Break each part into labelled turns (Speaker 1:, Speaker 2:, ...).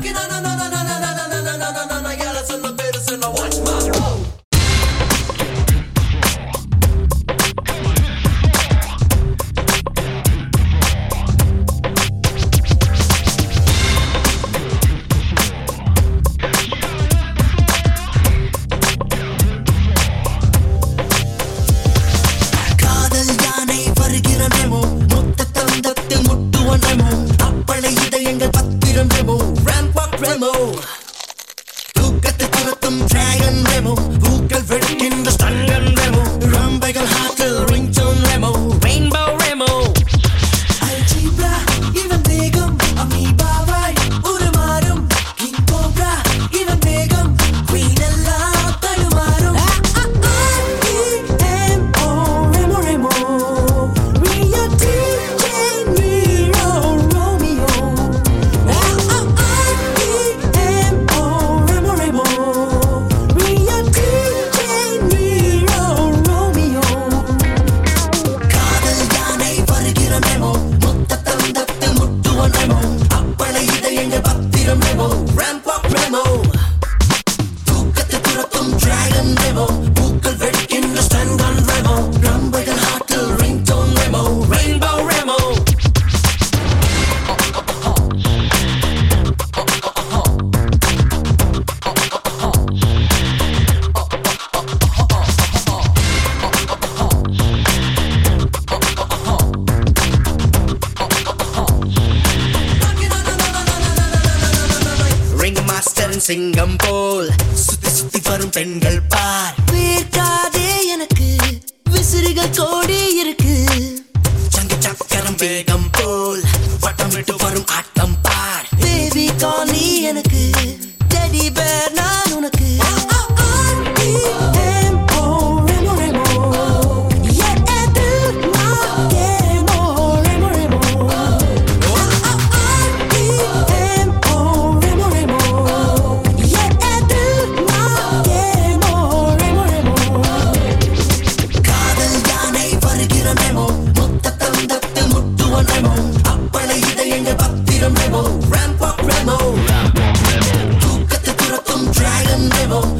Speaker 1: knocking on Vertigo. சிங்கம் போல் சுத்தி சுத்தி வரும் பெண்கள் பார். வேர்க்காதே எனக்கு விசிறுகள் கோடி இருக்கு. சங்கு சக்கரம் வேகம் போல் வட்டம் விட்டு வரும் ஆட்டம் பார். பேபி காணி எனக்கு டெடி பேர் andemos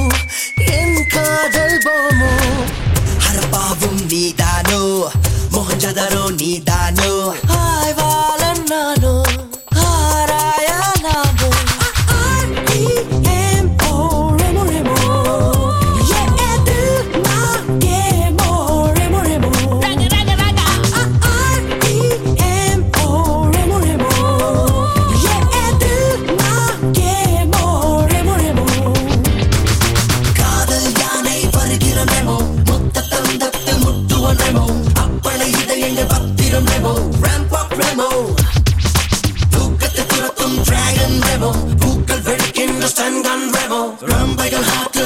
Speaker 1: ரெமோ முத்த தந்தத்து முட்டுவன் ரெமோ அப்பளை இதயங்கள் பத்திரம் ரெமோ ரேம்பாக் ரெமோ தூக்கத்தை துரத்தும் டிராகன் ரெமோ பூக்கள் வெடிக்கின்ற ஸ்டன் கன் ரெமோ ரம்பைகள் ஹார்ட்